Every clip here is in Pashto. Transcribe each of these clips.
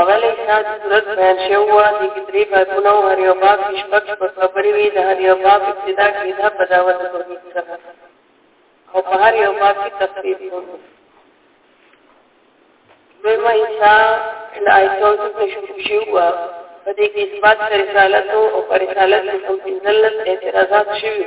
اول احساس صورت بیان شوی وه دې کې درې بابونه او هر یو باب کې شپږ شپږ خبرې وې د هر یو باب ابتدا کېده په دعوت توحید سره او په هر یو باب کې تفصیل کوو دویمه حصه له آیت چوسو کې شروع شوی وه په دې کې اثبات رسالت او پر رسالت کې کوم پنځلس اعتراضات شوي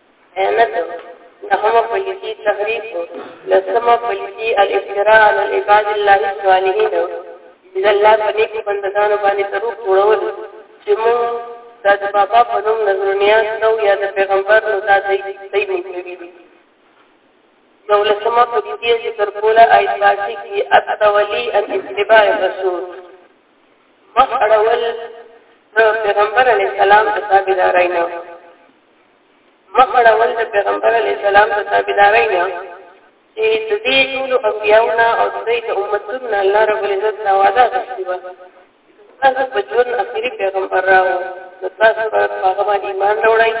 خیانت نهم پلیتی تحریف لسم پلیتی الافتراء علی العباد الله الصالحین د الله په نیکو بندگانو باندې دروغ جوړول چې موږ د بابا په نوم نظرونیا نو یا د پیغمبر نو دا دی دی موږ کوي نو لسم پلیتی ذکر کوله آیت باندې کې اتولی ان اتباع رسول مخ اړول د پیغمبر علی السلام د تابعدارای نه مخړول د پیغمبر علی السلام د تابعدارۍ نه چې د دې ټول انبیاونه او د دې امتونو نه الله رب العزت دا وعده کړې و تاسو په ژوند اخیری پیغمبر راو نو تاسو په هغه باندې ایمان راوړئ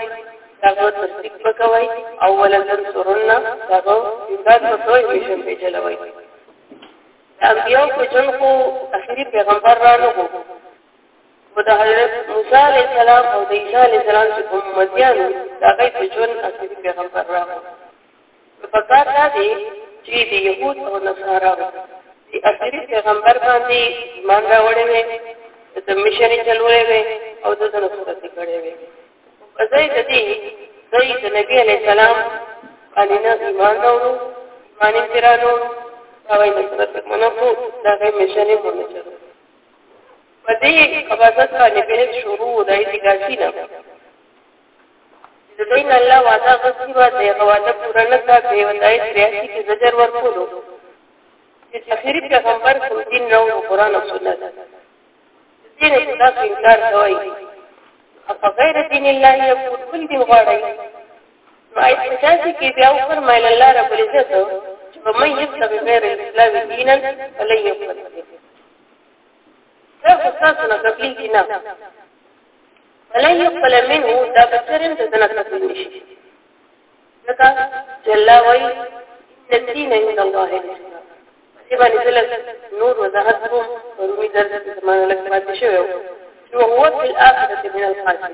تاسو تصدیق وکوي او ولذن سرنا تاسو امداد وکوي مشن په چلوي انبیاء په ژوند خو اخیری پیغمبر رانه خو د حضرت موسی علیه السلام او د عیسی علیه السلام چې کوم امتیان وو د هغوی په ژوند اصلي پیغمبر راغی نو په کار دا دی چې د یهود او نصارا د اصلي پیغمبر باندې ایمان راوړی وي د مشري چلولې وي او د سره صورت کړې وي په ځای د دې دوی د نبی علیه السلام باندې نه ایمان راوړو ایمان یې پیرانو دا وایي نصرت منفو دا غي مشري مونږ چلو په دې قباضت باندې بحث شروع د اعتقادي نه د دین الله وعده غوښتي و د هغه وعده پوره نه کړه په یو دایت ریاسي کې زجر ورکولو چې اخیری پیغمبر کوم دین راو قرآن او سنت دین خدا په انکار کوي اپ غیر دین الله یو کل دین غواړي نو آیت پچاسی کې بیا فرمایل الله رب العزت چې ومن یبتغي غیر الاسلام دینا فلن یقبل دا تاسو نه قبلي دي نه ولا يقبل منه دا بچرم د دنه قبول نشي ځکه چې الله وایي ان الدين عند الله الاسلام دې باندې دلک نور وضاحت کوم رومي درس زمانه لک پاتې شوی او هو په الاخره من القاتل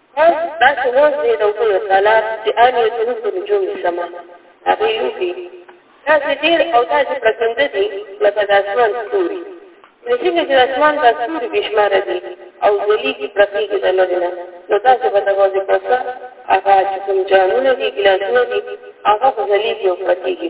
بس داسې وخت دی د اوبو یو تالاب چې ان یې ترو په نجوم سما هغې لوبې داسې ډېر او داسې پرکنده دي لکه د اسمان ستوري نو څنګه چې د اسمان دا ستوري بې شماره دي او ځلېږي پرتېږي د لرې نه نو تاسو به ته غوځې پسه هغه چې کوم جامونه دي ګلاسونه دي هغه به ځلېږي او پرتېږي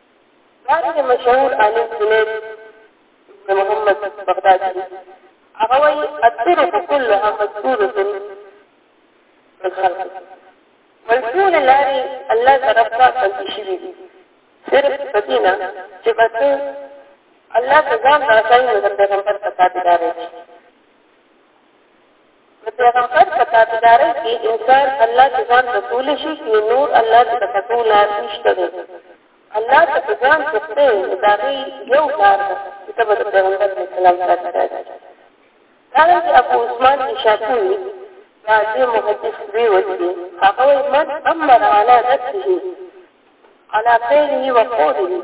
دارنګه مشهور عالم جنید ابن محمد بغدادي هغه وایي الطرق كلها مذکوره في الخلق والكون لاري الله طرف ته پاتې شوي دي صرف پدینا چې بس الله ته ځان راځي نو پیغمبر ته تابعدار شي د پېغمبر په تابعدارۍ کې انسان الله ته ځان رسولی شي نو نور الله ته د فتحو لار نشته دی الله ته په ځان پوښتې نو د هغې یو لار ده چې ته به د پیغمبر علیه السلام سره راځې دارنګه ابو عثمان نشاپوري دا دې محدث دی وتی هغه وایي من امر علی نفسه علی فعله وقوله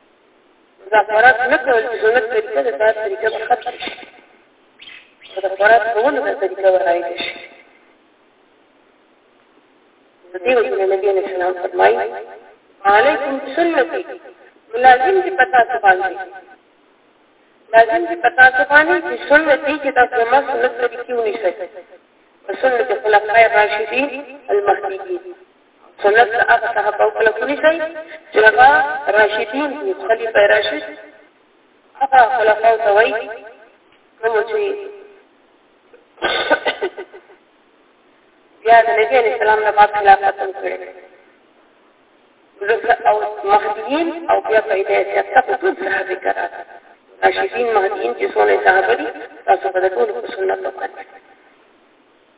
دا خوراک نه کول چې سنت طریقه ده دا طریقه به ختم شي دا خوراک کول دا طریقه به راځي شي د دې وجه نبی علیہ السلام فرمایي علیکم سنتي لازم دي پتا څه باندې لازم دي پتا څه باندې چې سنتي چې تاسو ما سنت طریقې ونیسئ سنت خلفای راشدین المهدیین سنت له هغه صحابه کله کونی شي چې هغه راشدین دي خلیفہ راشد هغه خلفاء ته وایي کوم چې بیا د نبی علیہ السلام نه بعد خلافت هم کړی او مهدیین او بیا پیدا شي تاسو ټول صحابه کرات راشدین مهدیین چې څونه صحابه دي تاسو په دغه سنت وکړئ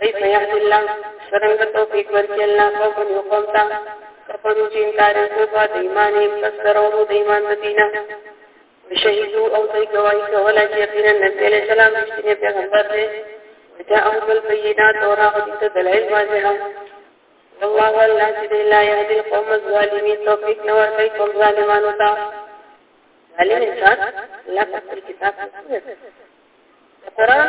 کیف یهد الله څرنګه توفیق ورکړي الله قوم یو قوم ته کفرو چې انکار وکړ د ایمان یې پس درولو د ایمان د دینه شهیدو او دوی ګواهي کوله چې یقینا نبی علیه السلام رښتینی پیغمبر دی وجاءهم بالبينات وراغت دلائل واضحه والله والله چې دی لا يهدي القوم الظالمين توفیق نه ورکوي قوم ظالمانو ته ظالم انسان الله په خپل کتاب کې قرآن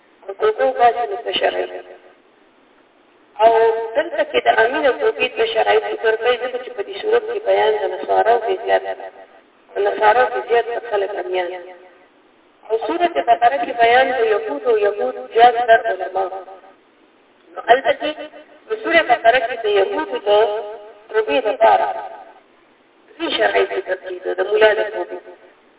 او کوکو باجي نو څه شرایط او دلته کې د امین او توبید په شرایط ذکر کوي ځکه چې په دې صورت کې بیان د نصارو کې زیات د نصارو کې زیات خلک امیان او صورت بقره کې بیان د یهود او یهود زیات تر علما نو هلته کې په صورت بقره کې د یهود د ربی لپاره دې شرایط ذکر کیږي د مولا د توبې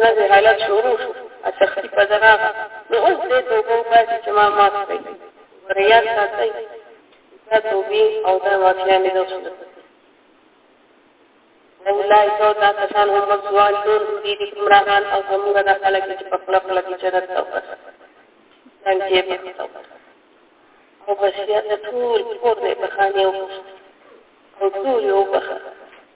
نه دې حالت شروع شو سختي په ده راغله نو اوس دې توبه وباسي چې ما معاف کړئ ګوره یاد ساتئ دا توبې او دا واقعیا مې نه شول والله تو دا کسان هم مسوال ټول دې دې عمران او زموږ د خلک چې په خپل خپل کې جنت ته ورسېږي څنګه یې په توبه او بشریت ټول کور دې په خانه او ټول یو بخښه